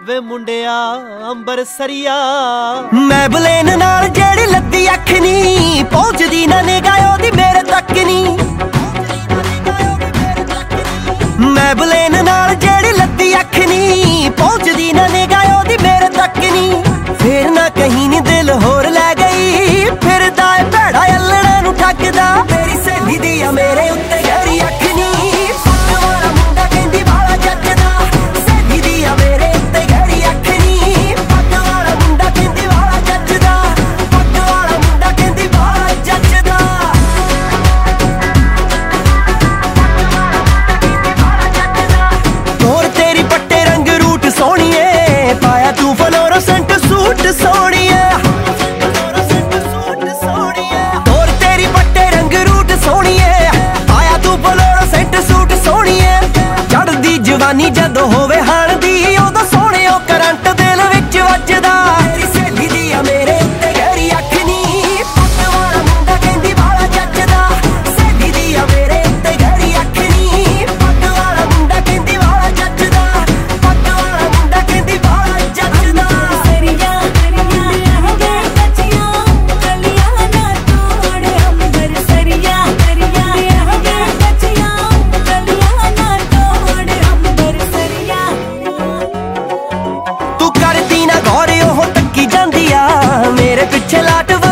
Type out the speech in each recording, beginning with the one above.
ਵੇ ਮੁੰਡਿਆ ਅੰਬਰ ਸਰੀਆ ਮੈਂ ਬਲੇਨ ਨਾਲ ਜਿਹੜੀ ਲੱਤੀ ਅੱਖ ਨਹੀਂ ਪਹੁੰਚਦੀ ਨਾ ਨਿਗਾਹ ਉਹਦੀ ਮੇਰੇ ਤੱਕ ਨਹੀਂ ਮੈਂ ਬਲੇਨ ਨਾਲ ਨਿਸ਼ਾਨੀ ਜਦੋਂ ਹੋਵੇ ਮੇਰੇ ਪਿੱਛੇ ਲਾਟ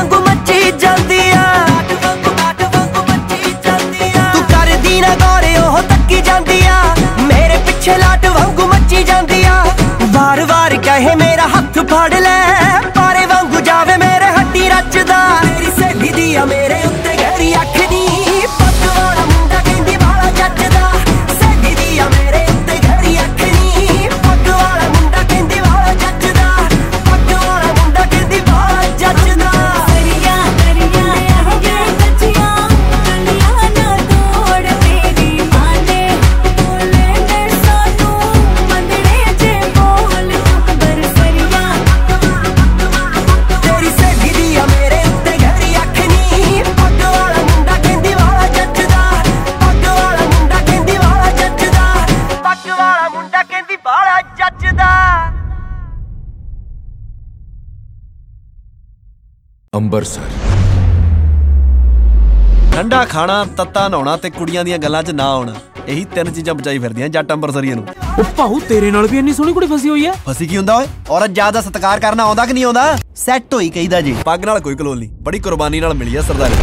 ਮੁੰਡਾ ਕਹਿੰਦੀ ਬਾਲਾ ਜੱਜਦਾ। ਅੰਬਰਸਰ। ਠੰਡਾ ਖਾਣਾ ਤੱਤਾ ਨਹਾਉਣਾ ਤੇ ਕੁੜੀਆਂ ਦੀਆਂ ਗੱਲਾਂ 'ਚ ਨਾ ਆਉਣਾ। ਇਹੀ ਤਿੰਨ ਚੀਜ਼ਾਂ ਬਚਾਈ ਫਿਰਦੀਆਂ ਜੱਟ ਅੰਬਰਸਰੀਏ ਨੂੰ। ਉਹ ਭਾਉ ਤੇਰੇ ਨਾਲ ਵੀ ਇੰਨੀ ਸੋਹਣੀ ਕੁੜੀ ਫਸੀ ਹੋਈ ਐ ਫਸੀ ਕੀ ਹੁੰਦਾ ਓਏ? ਔਰਤ ਜ਼ਿਆਦਾ ਸਤਿਕਾਰ ਕਰਨਾ ਆਉਂਦਾ ਕਿ ਨਹੀਂ ਆਉਂਦਾ? ਸੈੱਟ ਹੋਈ ਕਹਿੰਦਾ ਜੀ। ਪੱਗ ਨਾਲ ਕੋਈ ਕਲੋਲ ਨਹੀਂ ਬੜੀ ਕੁਰਬਾਨੀ ਨਾਲ ਮਿਲੀ ਐ ਸਰਦਾਰੀ।